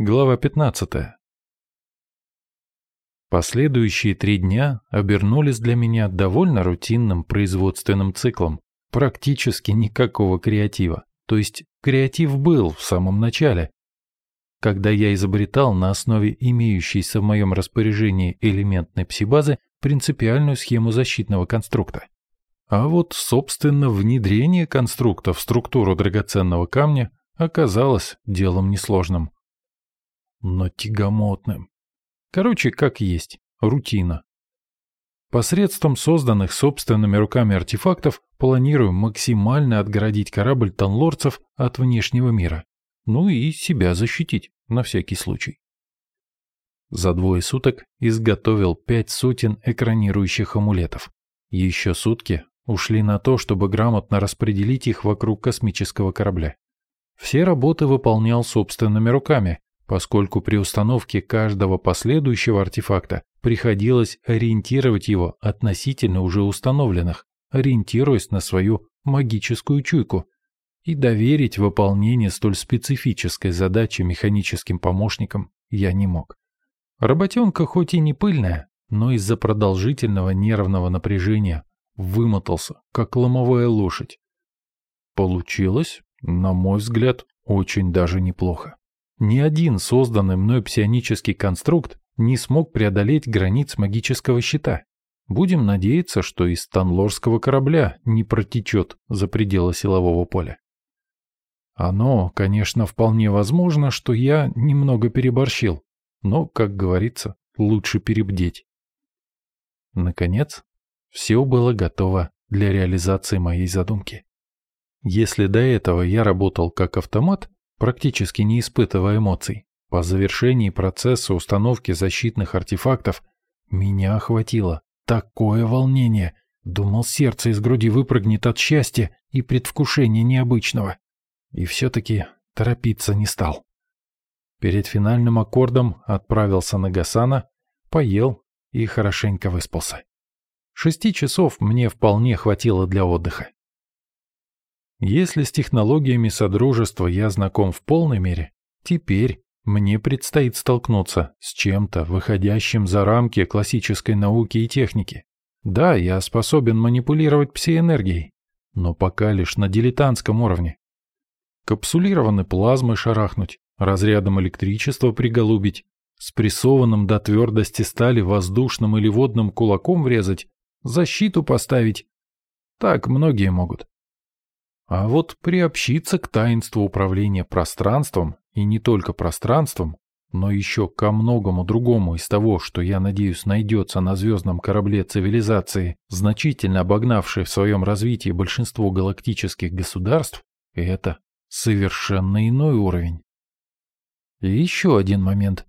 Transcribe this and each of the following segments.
Глава 15. Последующие три дня обернулись для меня довольно рутинным производственным циклом. Практически никакого креатива. То есть креатив был в самом начале, когда я изобретал на основе имеющейся в моем распоряжении элементной псибазы принципиальную схему защитного конструкта. А вот, собственно, внедрение конструкта в структуру драгоценного камня оказалось делом несложным но тягомотным. Короче, как есть, рутина. Посредством созданных собственными руками артефактов планирую максимально отгородить корабль танлорцев от внешнего мира. Ну и себя защитить, на всякий случай. За двое суток изготовил пять сотен экранирующих амулетов. Еще сутки ушли на то, чтобы грамотно распределить их вокруг космического корабля. Все работы выполнял собственными руками, поскольку при установке каждого последующего артефакта приходилось ориентировать его относительно уже установленных, ориентируясь на свою магическую чуйку, и доверить выполнение столь специфической задачи механическим помощникам я не мог. Работенка хоть и не пыльная, но из-за продолжительного нервного напряжения вымотался, как ломовая лошадь. Получилось, на мой взгляд, очень даже неплохо. Ни один созданный мной псионический конструкт не смог преодолеть границ магического щита. Будем надеяться, что из танлорского корабля не протечет за пределы силового поля. Оно, конечно, вполне возможно, что я немного переборщил, но, как говорится, лучше перебдеть. Наконец, все было готово для реализации моей задумки. Если до этого я работал как автомат, практически не испытывая эмоций. По завершении процесса установки защитных артефактов меня охватило такое волнение. Думал, сердце из груди выпрыгнет от счастья и предвкушения необычного. И все-таки торопиться не стал. Перед финальным аккордом отправился на Гасана, поел и хорошенько выспался. Шести часов мне вполне хватило для отдыха. Если с технологиями Содружества я знаком в полной мере, теперь мне предстоит столкнуться с чем-то, выходящим за рамки классической науки и техники. Да, я способен манипулировать псиэнергией, но пока лишь на дилетантском уровне. Капсулированной плазмой шарахнуть, разрядом электричества приголубить, спрессованным до твердости стали воздушным или водным кулаком врезать, защиту поставить. Так многие могут. А вот приобщиться к таинству управления пространством, и не только пространством, но еще ко многому другому из того, что, я надеюсь, найдется на звездном корабле цивилизации, значительно обогнавшей в своем развитии большинство галактических государств, это совершенно иной уровень. И еще один момент.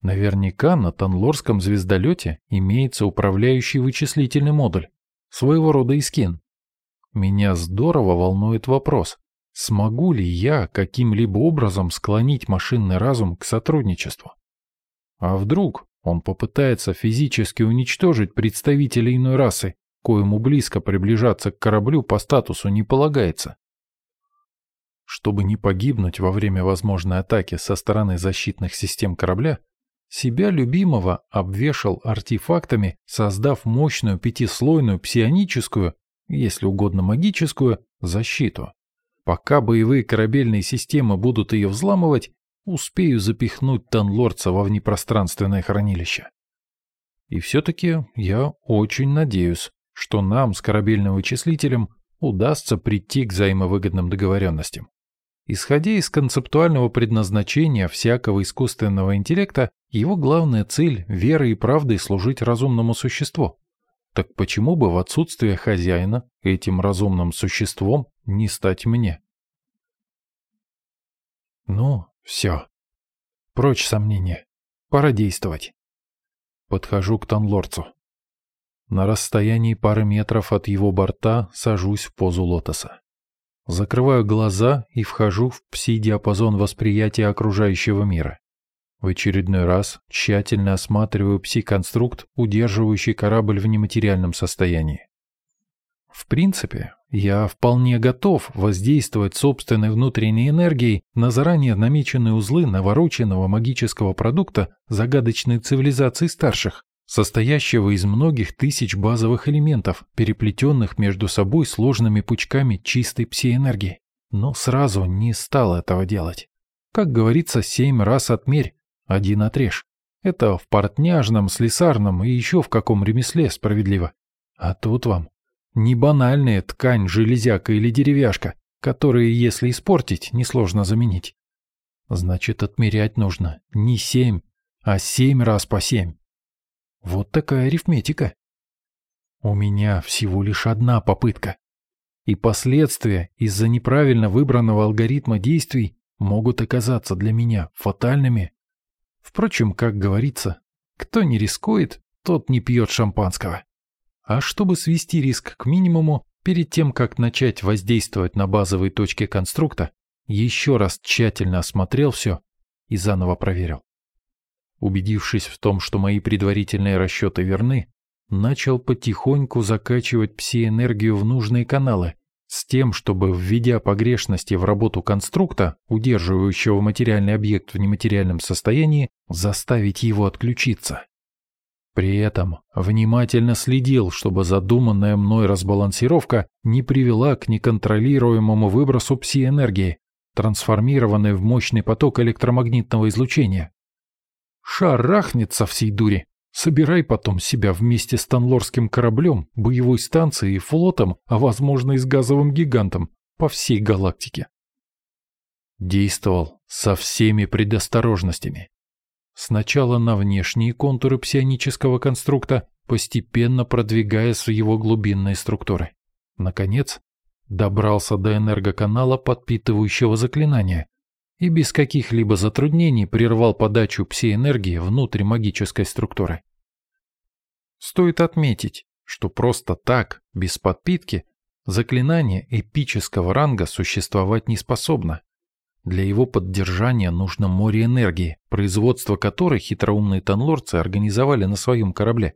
Наверняка на Танлорском звездолете имеется управляющий вычислительный модуль, своего рода искин. Меня здорово волнует вопрос, смогу ли я каким-либо образом склонить машинный разум к сотрудничеству? А вдруг он попытается физически уничтожить представителей иной расы, коему близко приближаться к кораблю по статусу не полагается? Чтобы не погибнуть во время возможной атаки со стороны защитных систем корабля, себя любимого обвешал артефактами, создав мощную пятислойную псионическую если угодно магическую, защиту. Пока боевые корабельные системы будут ее взламывать, успею запихнуть Танлорца во внепространственное хранилище. И все-таки я очень надеюсь, что нам с корабельным вычислителем удастся прийти к взаимовыгодным договоренностям. Исходя из концептуального предназначения всякого искусственного интеллекта, его главная цель – верой и правдой служить разумному существу. Так почему бы в отсутствие хозяина этим разумным существом не стать мне? Ну, все. Прочь сомнения. Пора действовать. Подхожу к Танлорцу. На расстоянии пары метров от его борта сажусь в позу лотоса. Закрываю глаза и вхожу в пси-диапазон восприятия окружающего мира. В очередной раз тщательно осматриваю пси-конструкт, удерживающий корабль в нематериальном состоянии. В принципе, я вполне готов воздействовать собственной внутренней энергией на заранее намеченные узлы навороченного магического продукта загадочной цивилизации старших, состоящего из многих тысяч базовых элементов, переплетенных между собой сложными пучками чистой псиэнергии. Но сразу не стал этого делать. Как говорится, семь раз отмерь, один отрежь. Это в портняжном, слесарном и еще в каком ремесле справедливо. А тут вам не банальная ткань, железяка или деревяшка, которые, если испортить, несложно заменить. Значит, отмерять нужно не семь, а семь раз по семь. Вот такая арифметика. У меня всего лишь одна попытка. И последствия из-за неправильно выбранного алгоритма действий могут оказаться для меня фатальными. Впрочем, как говорится, кто не рискует, тот не пьет шампанского. А чтобы свести риск к минимуму, перед тем, как начать воздействовать на базовые точки конструкта, еще раз тщательно осмотрел все и заново проверил. Убедившись в том, что мои предварительные расчеты верны, начал потихоньку закачивать пси-энергию в нужные каналы, с тем, чтобы, введя погрешности в работу конструкта, удерживающего материальный объект в нематериальном состоянии, заставить его отключиться. При этом внимательно следил, чтобы задуманная мной разбалансировка не привела к неконтролируемому выбросу пси-энергии, трансформированной в мощный поток электромагнитного излучения. Шарахнет со всей дури. Собирай потом себя вместе с танлорским кораблем, боевой станцией флотом, а возможно и с газовым гигантом, по всей галактике. Действовал со всеми предосторожностями. Сначала на внешние контуры псионического конструкта, постепенно продвигаясь в его глубинные структуры. Наконец, добрался до энергоканала подпитывающего заклинания и без каких-либо затруднений прервал подачу псиэнергии внутрь магической структуры. Стоит отметить, что просто так, без подпитки, заклинание эпического ранга существовать не способно. Для его поддержания нужно море энергии, производство которой хитроумные танлорцы организовали на своем корабле.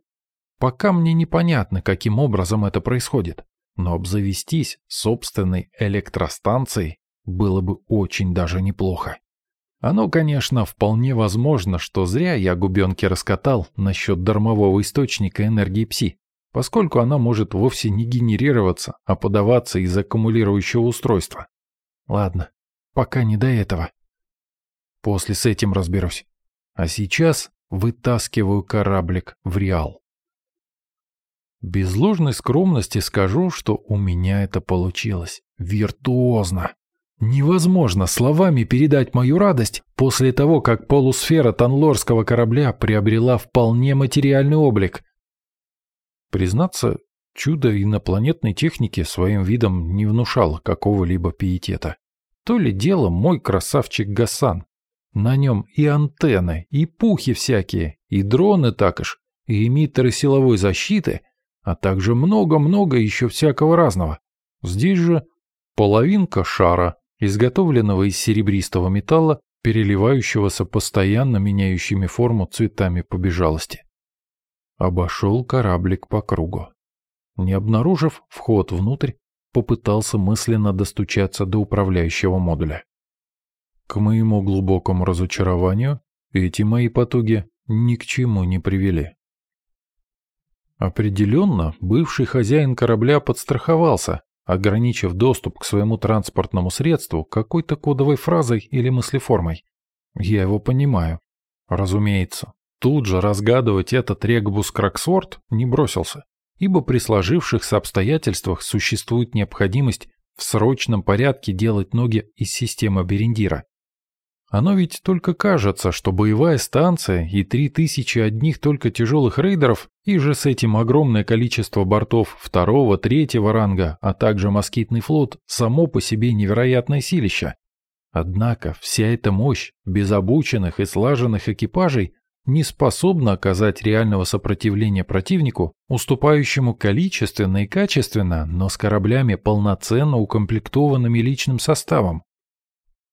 Пока мне непонятно, каким образом это происходит, но обзавестись собственной электростанцией было бы очень даже неплохо. Оно, конечно, вполне возможно, что зря я губенки раскатал насчет дармового источника энергии пси, поскольку она может вовсе не генерироваться, а подаваться из аккумулирующего устройства. Ладно, Пока не до этого. После с этим разберусь. А сейчас вытаскиваю кораблик в Реал. Без ложной скромности скажу, что у меня это получилось. Виртуозно. Невозможно словами передать мою радость после того, как полусфера танлорского корабля приобрела вполне материальный облик. Признаться, чудо инопланетной техники своим видом не внушало какого-либо пиетета. То ли дело мой красавчик Гасан. На нем и антенны, и пухи всякие, и дроны також, и эмиттеры силовой защиты, а также много-много еще всякого разного. Здесь же половинка шара, изготовленного из серебристого металла, переливающегося постоянно меняющими форму цветами побежалости. Обошел кораблик по кругу. Не обнаружив вход внутрь, попытался мысленно достучаться до управляющего модуля. К моему глубокому разочарованию, эти мои потуги ни к чему не привели. Определенно, бывший хозяин корабля подстраховался, ограничив доступ к своему транспортному средству какой-то кодовой фразой или мыслеформой. Я его понимаю. Разумеется, тут же разгадывать этот регбус Краксворд не бросился ибо при сложившихся обстоятельствах существует необходимость в срочном порядке делать ноги из системы Берендира. Оно ведь только кажется, что боевая станция и три тысячи одних только тяжелых рейдеров, и же с этим огромное количество бортов второго, третьего ранга, а также москитный флот, само по себе невероятное силище. Однако вся эта мощь без обученных и слаженных экипажей не способна оказать реального сопротивления противнику, уступающему количественно и качественно, но с кораблями полноценно укомплектованными личным составом.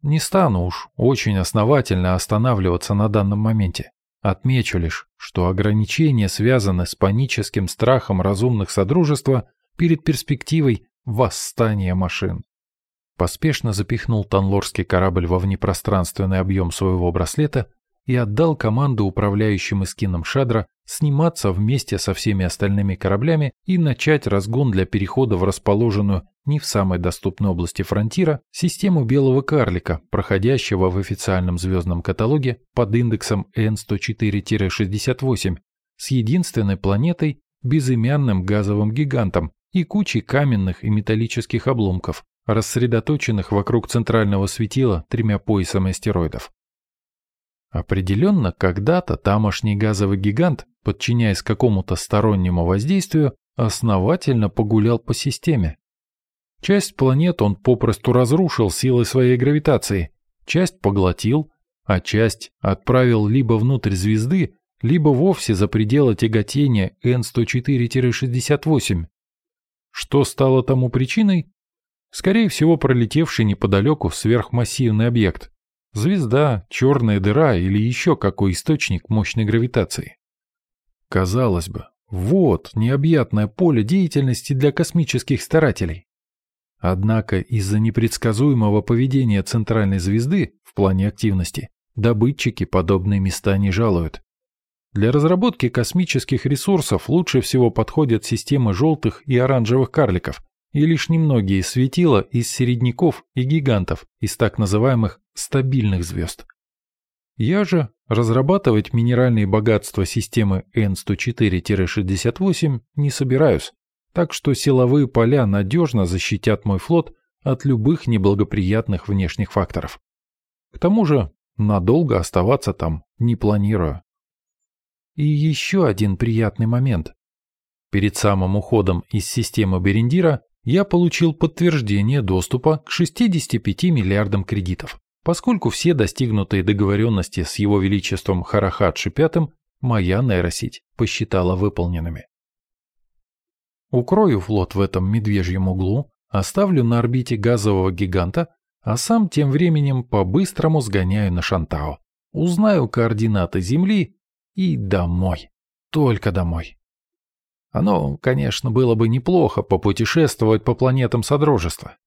Не стану уж очень основательно останавливаться на данном моменте. Отмечу лишь, что ограничения связаны с паническим страхом разумных Содружества перед перспективой восстания машин. Поспешно запихнул танлорский корабль во внепространственный объем своего браслета и отдал команду управляющим эскином Шадра сниматься вместе со всеми остальными кораблями и начать разгон для перехода в расположенную не в самой доступной области фронтира систему белого карлика, проходящего в официальном звездном каталоге под индексом N104-68 с единственной планетой, безымянным газовым гигантом и кучей каменных и металлических обломков, рассредоточенных вокруг центрального светила тремя поясами астероидов. Определенно, когда-то тамошний газовый гигант, подчиняясь какому-то стороннему воздействию, основательно погулял по системе. Часть планет он попросту разрушил силой своей гравитации, часть поглотил, а часть отправил либо внутрь звезды, либо вовсе за пределы тяготения N104-68. Что стало тому причиной? Скорее всего, пролетевший неподалеку сверхмассивный объект. Звезда, черная дыра или еще какой источник мощной гравитации. Казалось бы, вот необъятное поле деятельности для космических старателей. Однако из-за непредсказуемого поведения центральной звезды в плане активности добытчики подобные места не жалуют. Для разработки космических ресурсов лучше всего подходят системы желтых и оранжевых карликов, и лишь немногие светила из середняков и гигантов, из так называемых стабильных звезд. Я же разрабатывать минеральные богатства системы N104-68 не собираюсь, так что силовые поля надежно защитят мой флот от любых неблагоприятных внешних факторов. К тому же надолго оставаться там не планирую. И еще один приятный момент. Перед самым уходом из системы Берендира я получил подтверждение доступа к 65 миллиардам кредитов, поскольку все достигнутые договоренности с его величеством Харахадши V моя нейросеть посчитала выполненными. Укрою флот в этом медвежьем углу, оставлю на орбите газового гиганта, а сам тем временем по-быстрому сгоняю на Шантао. Узнаю координаты Земли и домой. Только домой. Оно, конечно, было бы неплохо попутешествовать по планетам Содружества.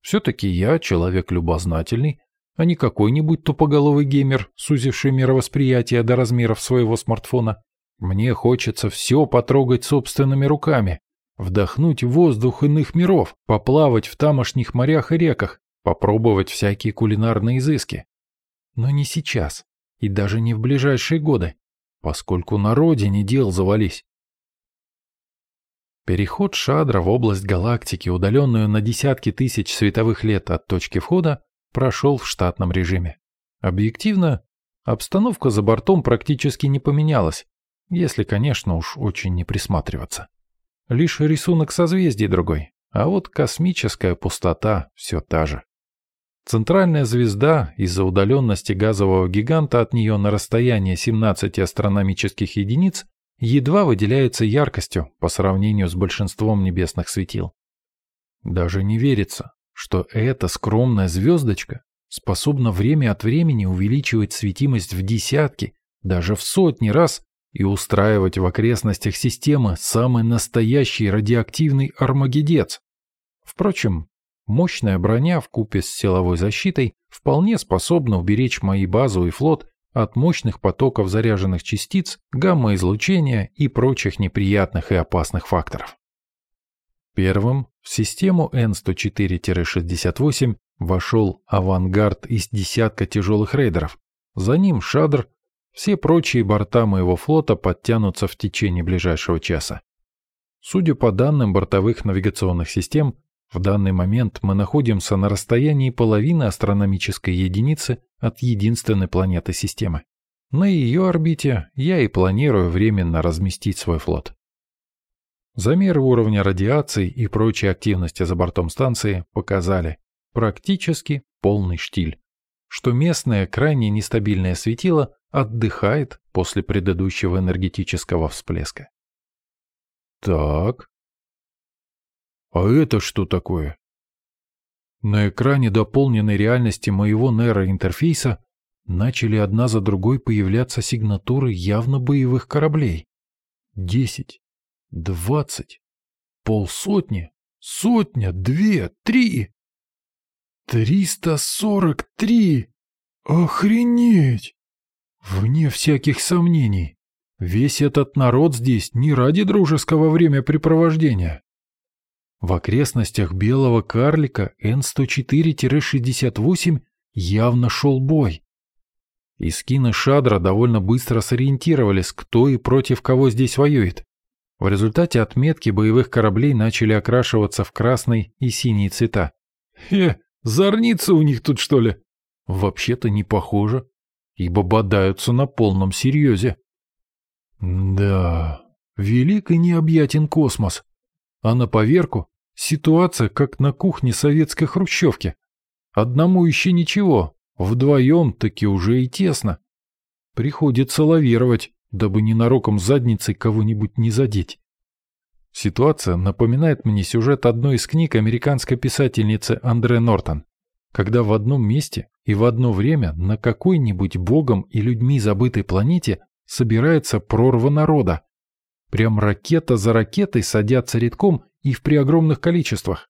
Все-таки я человек любознательный, а не какой-нибудь тупоголовый геймер, сузивший мировосприятие до размеров своего смартфона. Мне хочется все потрогать собственными руками, вдохнуть воздух иных миров, поплавать в тамошних морях и реках, попробовать всякие кулинарные изыски. Но не сейчас, и даже не в ближайшие годы, поскольку на родине дел завались. Переход Шадра в область галактики, удаленную на десятки тысяч световых лет от точки входа, прошел в штатном режиме. Объективно, обстановка за бортом практически не поменялась, если, конечно, уж очень не присматриваться. Лишь рисунок созвездий другой, а вот космическая пустота все та же. Центральная звезда из-за удаленности газового гиганта от нее на расстояние 17 астрономических единиц едва выделяется яркостью по сравнению с большинством небесных светил. Даже не верится, что эта скромная звездочка способна время от времени увеличивать светимость в десятки, даже в сотни раз и устраивать в окрестностях системы самый настоящий радиоактивный армагедец. Впрочем, мощная броня в купе с силовой защитой вполне способна уберечь мои базу и флот от мощных потоков заряженных частиц, гамма-излучения и прочих неприятных и опасных факторов. Первым в систему N104-68 вошел авангард из десятка тяжелых рейдеров. За ним Шадр все прочие борта моего флота подтянутся в течение ближайшего часа. Судя по данным бортовых навигационных систем, в данный момент мы находимся на расстоянии половины астрономической единицы от единственной планеты системы. На ее орбите я и планирую временно разместить свой флот. Замеры уровня радиации и прочей активности за бортом станции показали практически полный штиль, что местное крайне нестабильное светило отдыхает после предыдущего энергетического всплеска. Так. А это что такое? На экране дополненной реальности моего нейроинтерфейса начали одна за другой появляться сигнатуры явно боевых кораблей. Десять, двадцать, Полсотни? Сотня? Две? Три? Триста сорок три! Охренеть! Вне всяких сомнений, весь этот народ здесь не ради дружеского времяпрепровождения. В окрестностях белого карлика Н-104-68 явно шел бой. Искины Шадра довольно быстро сориентировались, кто и против кого здесь воюет. В результате отметки боевых кораблей начали окрашиваться в красный и синий цвета. «Хе, зорница у них тут, что ли?» «Вообще-то не похоже, ибо бодаются на полном серьезе». «Да, велик и необъятен космос. А на поверку Ситуация как на кухне советской хрущевки. Одному еще ничего, вдвоем таки уже и тесно. Приходится лавировать, дабы ненароком задницей кого-нибудь не задеть. Ситуация напоминает мне сюжет одной из книг американской писательницы Андре Нортон, когда в одном месте и в одно время на какой-нибудь богом и людьми забытой планете собирается прорва народа. Прям ракета за ракетой садятся редком и в преогромных количествах.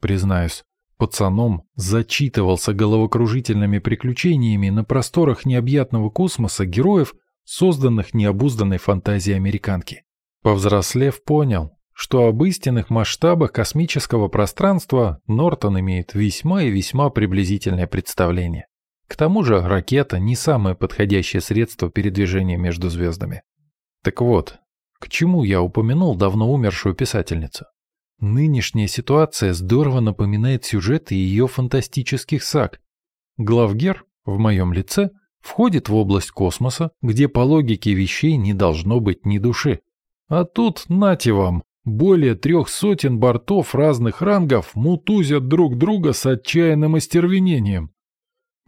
Признаюсь, пацаном зачитывался головокружительными приключениями на просторах необъятного космоса героев, созданных необузданной фантазией американки. Повзрослев, понял, что об истинных масштабах космического пространства Нортон имеет весьма и весьма приблизительное представление. К тому же ракета не самое подходящее средство передвижения между звездами. Так вот, к чему я упомянул давно умершую писательницу? Нынешняя ситуация здорово напоминает сюжеты ее фантастических саг. Главгер, в моем лице, входит в область космоса, где по логике вещей не должно быть ни души. А тут, нате вам, более трех сотен бортов разных рангов мутузят друг друга с отчаянным остервенением.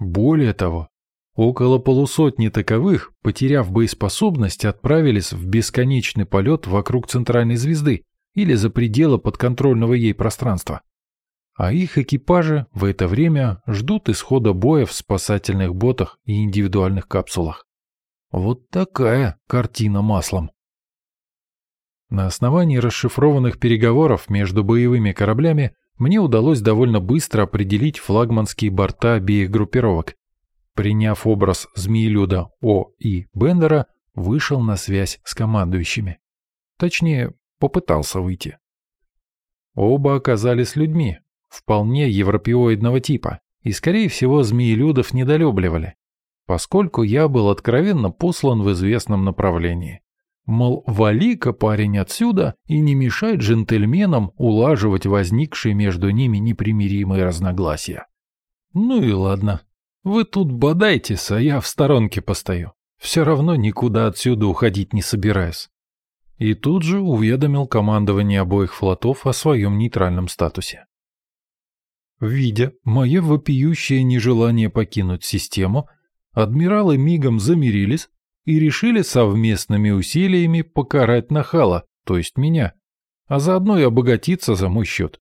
Более того, около полусотни таковых, потеряв боеспособность, отправились в бесконечный полет вокруг центральной звезды, или за пределы подконтрольного ей пространства. А их экипажи в это время ждут исхода боя в спасательных ботах и индивидуальных капсулах. Вот такая картина маслом. На основании расшифрованных переговоров между боевыми кораблями мне удалось довольно быстро определить флагманские борта обеих группировок. Приняв образ змеелюда О. и Бендера, вышел на связь с командующими. Точнее, попытался выйти. Оба оказались людьми, вполне европеоидного типа, и, скорее всего, змеелюдов недолюбливали, поскольку я был откровенно послан в известном направлении. Мол, вали-ка парень отсюда и не мешай джентльменам улаживать возникшие между ними непримиримые разногласия. Ну и ладно. Вы тут бодайтесь, а я в сторонке постою. Все равно никуда отсюда уходить не собираюсь и тут же уведомил командование обоих флотов о своем нейтральном статусе. Видя мое вопиющее нежелание покинуть систему, адмиралы мигом замирились и решили совместными усилиями покарать нахала, то есть меня, а заодно и обогатиться за мой счет.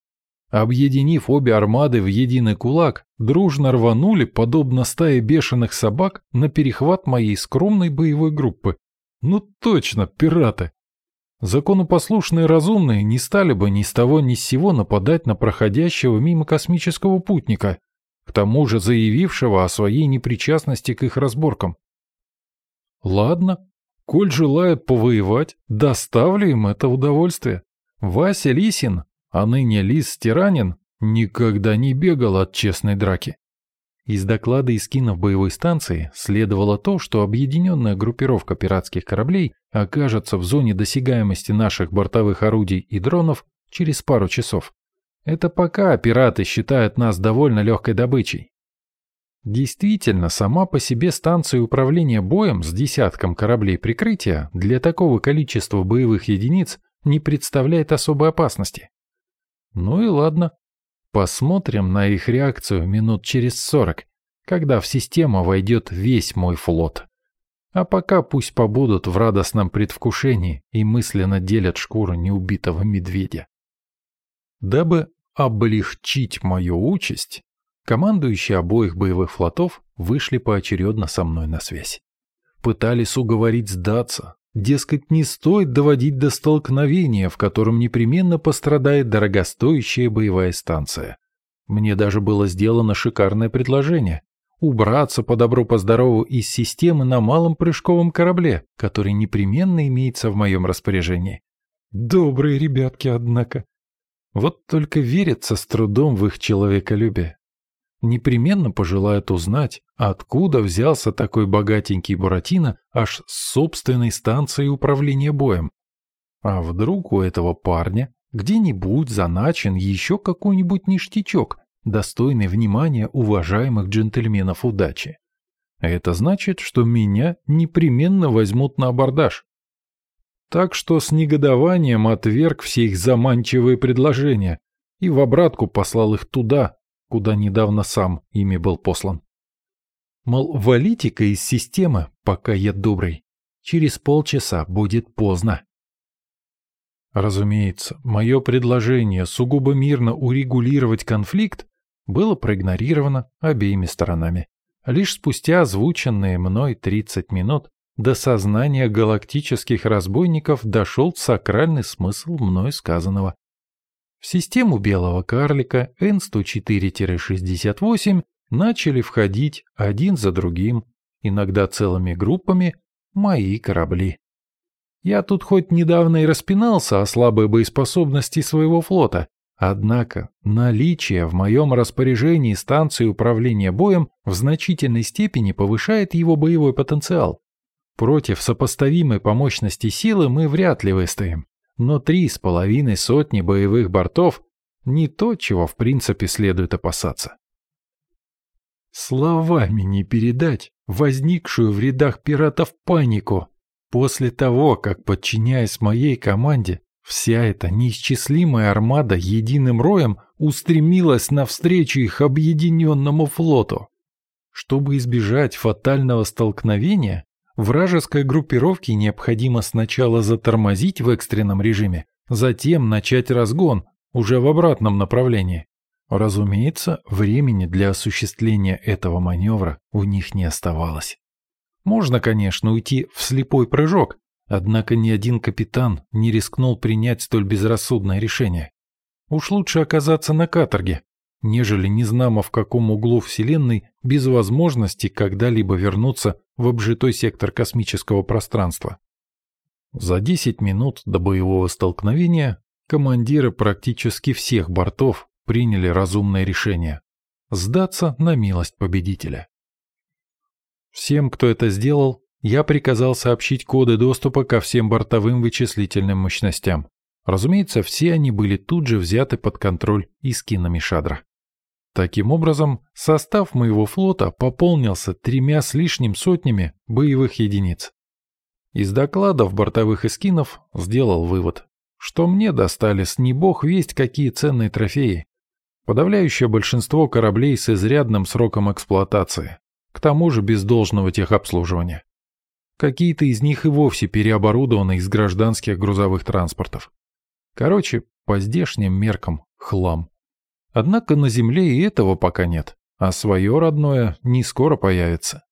Объединив обе армады в единый кулак, дружно рванули, подобно стае бешеных собак, на перехват моей скромной боевой группы. Ну точно, пираты! Законопослушные разумные не стали бы ни с того ни с сего нападать на проходящего мимо космического путника, к тому же заявившего о своей непричастности к их разборкам. Ладно, коль желают повоевать, доставлю им это удовольствие. Вася Лисин, а ныне Лис Тиранин, никогда не бегал от честной драки. Из доклада Искина в боевой станции следовало то, что объединенная группировка пиратских кораблей окажется в зоне досягаемости наших бортовых орудий и дронов через пару часов. Это пока пираты считают нас довольно легкой добычей. Действительно, сама по себе станция управления боем с десятком кораблей прикрытия для такого количества боевых единиц не представляет особой опасности. Ну и ладно, Посмотрим на их реакцию минут через сорок, когда в систему войдет весь мой флот. А пока пусть побудут в радостном предвкушении и мысленно делят шкуру неубитого медведя. Дабы облегчить мою участь, командующие обоих боевых флотов вышли поочередно со мной на связь. Пытались уговорить сдаться, Дескать, не стоит доводить до столкновения, в котором непременно пострадает дорогостоящая боевая станция. Мне даже было сделано шикарное предложение – убраться по добру по здорову из системы на малом прыжковом корабле, который непременно имеется в моем распоряжении. Добрые ребятки, однако. Вот только верится с трудом в их человеколюбие. Непременно пожелают узнать, откуда взялся такой богатенький Буратино аж с собственной станцией управления боем. А вдруг у этого парня где-нибудь заначен еще какой-нибудь ништячок, достойный внимания уважаемых джентльменов удачи. Это значит, что меня непременно возьмут на абордаж. Так что с негодованием отверг все их заманчивые предложения и в обратку послал их туда, куда недавно сам ими был послан. Мол, валите-ка из системы, пока я добрый. Через полчаса будет поздно. Разумеется, мое предложение сугубо мирно урегулировать конфликт было проигнорировано обеими сторонами. Лишь спустя озвученные мной 30 минут до сознания галактических разбойников дошел сакральный смысл мной сказанного. В систему белого карлика N104-68 начали входить один за другим, иногда целыми группами, мои корабли. Я тут хоть недавно и распинался о слабой боеспособности своего флота, однако наличие в моем распоряжении станции управления боем в значительной степени повышает его боевой потенциал. Против сопоставимой по мощности силы мы вряд ли выстоим, но три с половиной сотни боевых бортов – не то, чего в принципе следует опасаться. Словами не передать возникшую в рядах пиратов панику после того, как, подчиняясь моей команде, вся эта неисчислимая армада единым роем устремилась навстречу их объединенному флоту. Чтобы избежать фатального столкновения, Вражеской группировке необходимо сначала затормозить в экстренном режиме, затем начать разгон уже в обратном направлении. Разумеется, времени для осуществления этого маневра у них не оставалось. Можно, конечно, уйти в слепой прыжок, однако ни один капитан не рискнул принять столь безрассудное решение. Уж лучше оказаться на каторге, нежели незнамо в каком углу Вселенной без возможности когда-либо вернуться в обжитой сектор космического пространства. За 10 минут до боевого столкновения командиры практически всех бортов приняли разумное решение – сдаться на милость победителя. Всем, кто это сделал, я приказал сообщить коды доступа ко всем бортовым вычислительным мощностям. Разумеется, все они были тут же взяты под контроль искинами Шадра. Таким образом, состав моего флота пополнился тремя с лишним сотнями боевых единиц. Из докладов бортовых эскинов сделал вывод, что мне достались не бог весть какие ценные трофеи. Подавляющее большинство кораблей с изрядным сроком эксплуатации, к тому же без должного техобслуживания. Какие-то из них и вовсе переоборудованы из гражданских грузовых транспортов. Короче, по здешним меркам хлам. Однако на Земле и этого пока нет, а свое родное не скоро появится.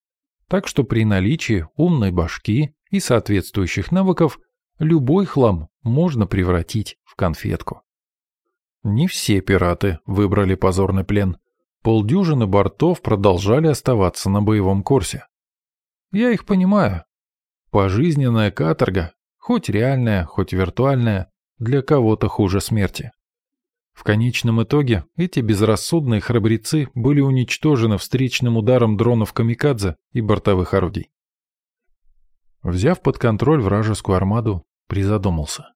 Так что при наличии умной башки и соответствующих навыков любой хлам можно превратить в конфетку. Не все пираты выбрали позорный плен. Полдюжины бортов продолжали оставаться на боевом курсе. Я их понимаю. Пожизненная каторга, хоть реальная, хоть виртуальная, для кого-то хуже смерти. В конечном итоге эти безрассудные храбрецы были уничтожены встречным ударом дронов «Камикадзе» и бортовых орудий. Взяв под контроль вражескую армаду, призадумался.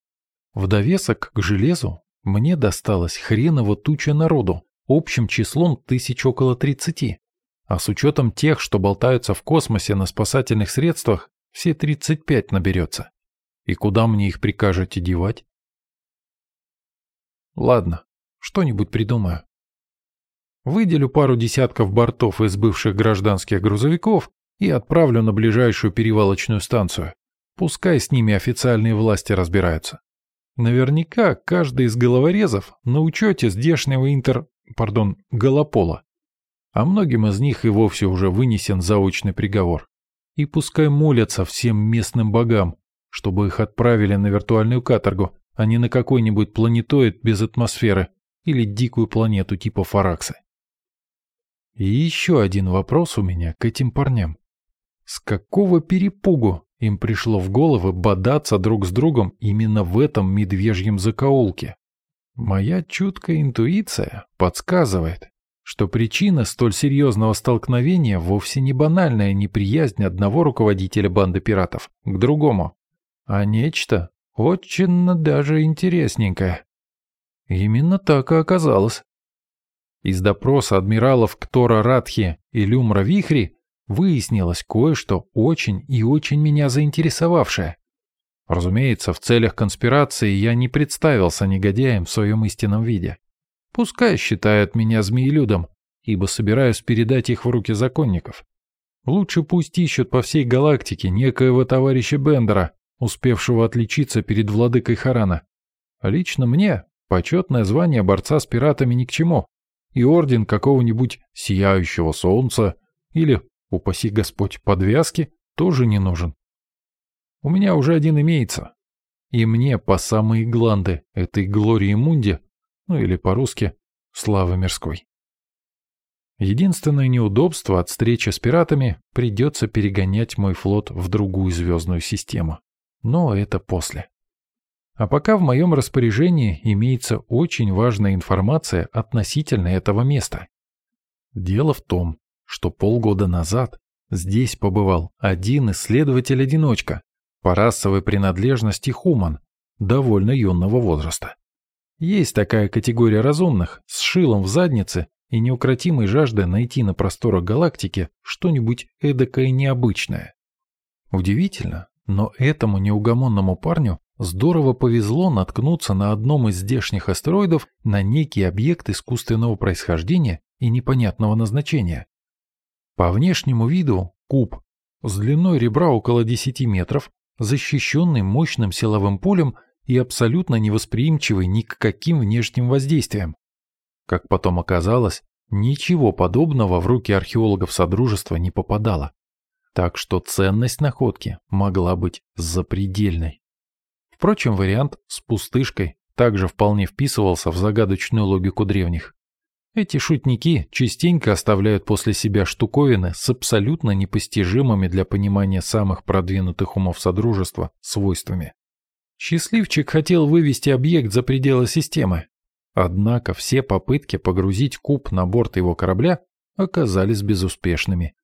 В довесок к железу мне досталось хреново туча народу, общим числом тысяч около тридцати. А с учетом тех, что болтаются в космосе на спасательных средствах, все тридцать пять наберется. И куда мне их прикажете девать? Ладно, что-нибудь придумаю. Выделю пару десятков бортов из бывших гражданских грузовиков и отправлю на ближайшую перевалочную станцию. Пускай с ними официальные власти разбираются. Наверняка каждый из головорезов на учете здешнего интер... пардон, голопола. А многим из них и вовсе уже вынесен заочный приговор. И пускай молятся всем местным богам, чтобы их отправили на виртуальную каторгу, а не на какой-нибудь планетоид без атмосферы или дикую планету типа Фараксы. И еще один вопрос у меня к этим парням. С какого перепугу им пришло в головы бодаться друг с другом именно в этом медвежьем закоулке? Моя чуткая интуиция подсказывает, что причина столь серьезного столкновения вовсе не банальная неприязнь одного руководителя банды пиратов к другому, а нечто очень даже интересненькое. Именно так и оказалось. Из допроса адмиралов Ктора Радхи и Люмра Вихри выяснилось кое-что очень и очень меня заинтересовавшее. Разумеется, в целях конспирации я не представился негодяем в своем истинном виде. Пускай считают меня змеелюдом, ибо собираюсь передать их в руки законников. Лучше пусть ищут по всей галактике некоего товарища Бендера, успевшего отличиться перед владыкой Харана. Лично мне почетное звание борца с пиратами ни к чему и орден какого-нибудь сияющего солнца или, упаси Господь, подвязки тоже не нужен. У меня уже один имеется. И мне по самые гланды этой Глории Мунди, ну или по-русски, славы мирской. Единственное неудобство от встречи с пиратами придется перегонять мой флот в другую звездную систему. Но это после. А пока в моем распоряжении имеется очень важная информация относительно этого места. Дело в том, что полгода назад здесь побывал один исследователь-одиночка по расовой принадлежности хуман, довольно юного возраста. Есть такая категория разумных с шилом в заднице и неукротимой жаждой найти на просторах галактики что-нибудь эдакое необычное. Удивительно, но этому неугомонному парню Здорово повезло наткнуться на одном из здешних астероидов на некий объект искусственного происхождения и непонятного назначения. По внешнему виду куб с длиной ребра около 10 метров, защищенный мощным силовым полем и абсолютно невосприимчивый ни к каким внешним воздействиям. Как потом оказалось, ничего подобного в руки археологов Содружества не попадало. Так что ценность находки могла быть запредельной. Впрочем, вариант с пустышкой также вполне вписывался в загадочную логику древних. Эти шутники частенько оставляют после себя штуковины с абсолютно непостижимыми для понимания самых продвинутых умов Содружества свойствами. Счастливчик хотел вывести объект за пределы системы. Однако все попытки погрузить куб на борт его корабля оказались безуспешными.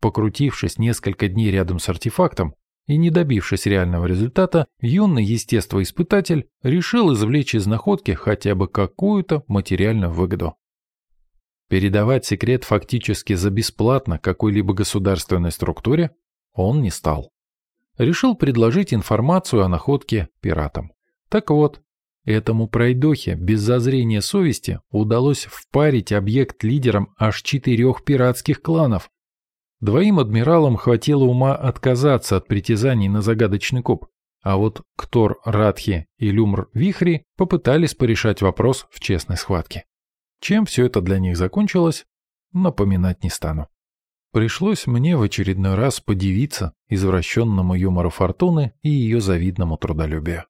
Покрутившись несколько дней рядом с артефактом, и не добившись реального результата, юный естествоиспытатель решил извлечь из находки хотя бы какую-то материальную выгоду. Передавать секрет фактически за бесплатно какой-либо государственной структуре он не стал. Решил предложить информацию о находке пиратам. Так вот, этому пройдохе без зазрения совести удалось впарить объект лидерам аж четырех пиратских кланов, Двоим адмиралам хватило ума отказаться от притязаний на загадочный куб, а вот Ктор Радхи и Люмр Вихри попытались порешать вопрос в честной схватке. Чем все это для них закончилось, напоминать не стану. Пришлось мне в очередной раз подивиться извращенному юмору Фортуны и ее завидному трудолюбию.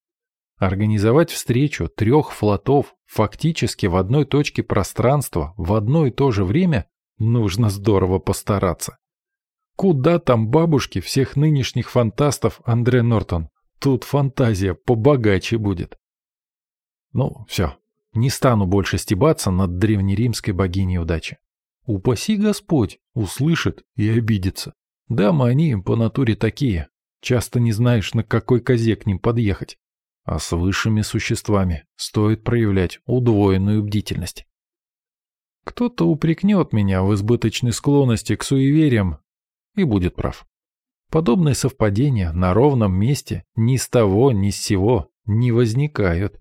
Организовать встречу трех флотов фактически в одной точке пространства в одно и то же время нужно здорово постараться. Куда там бабушки всех нынешних фантастов Андре Нортон? Тут фантазия побогаче будет. Ну, все. Не стану больше стебаться над древнеримской богиней удачи. Упаси Господь, услышит и обидится. Дамы они по натуре такие. Часто не знаешь, на какой козе к ним подъехать. А с высшими существами стоит проявлять удвоенную бдительность. Кто-то упрекнет меня в избыточной склонности к суевериям и будет прав. Подобные совпадения на ровном месте ни с того, ни с сего не возникают.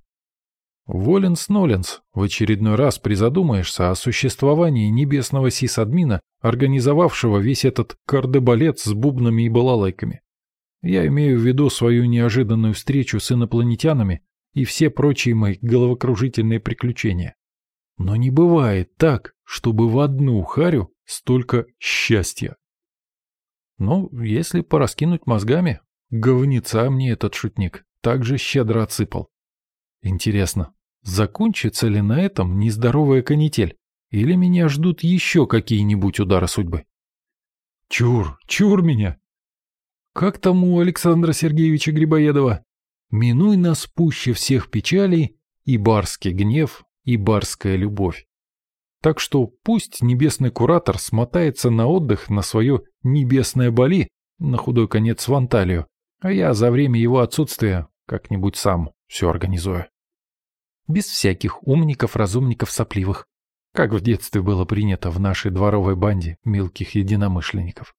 Воленс-Ноленс, в очередной раз призадумаешься о существовании небесного сисадмина, организовавшего весь этот кардебалет с бубнами и балалайками. Я имею в виду свою неожиданную встречу с инопланетянами и все прочие мои головокружительные приключения. Но не бывает так, чтобы в одну харю столько счастья. Ну, если пораскинуть мозгами, Говнеца мне этот шутник также щедро отсыпал. Интересно, закончится ли на этом нездоровая канитель? Или меня ждут еще какие-нибудь удары судьбы? Чур, чур меня! Как там у Александра Сергеевича Грибоедова? Минуй нас пуще всех печалей и барский гнев, и барская любовь. Так что пусть небесный куратор смотается на отдых на свое небесное Бали, на худой конец в Анталию, а я за время его отсутствия как-нибудь сам все организую. Без всяких умников, разумников, сопливых, как в детстве было принято в нашей дворовой банде мелких единомышленников.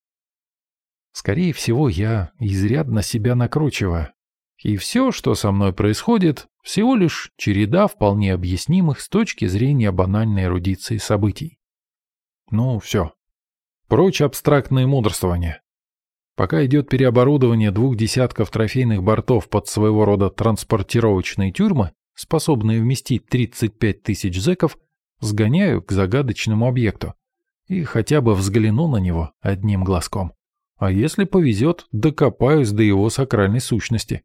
Скорее всего, я изрядно себя накручиваю. И все, что со мной происходит, всего лишь череда вполне объяснимых с точки зрения банальной эрудиции событий. Ну, все. Прочь абстрактные мудрствования. Пока идет переоборудование двух десятков трофейных бортов под своего рода транспортировочные тюрьмы, способные вместить 35 тысяч зэков, сгоняю к загадочному объекту и хотя бы взгляну на него одним глазком. А если повезет, докопаюсь до его сакральной сущности.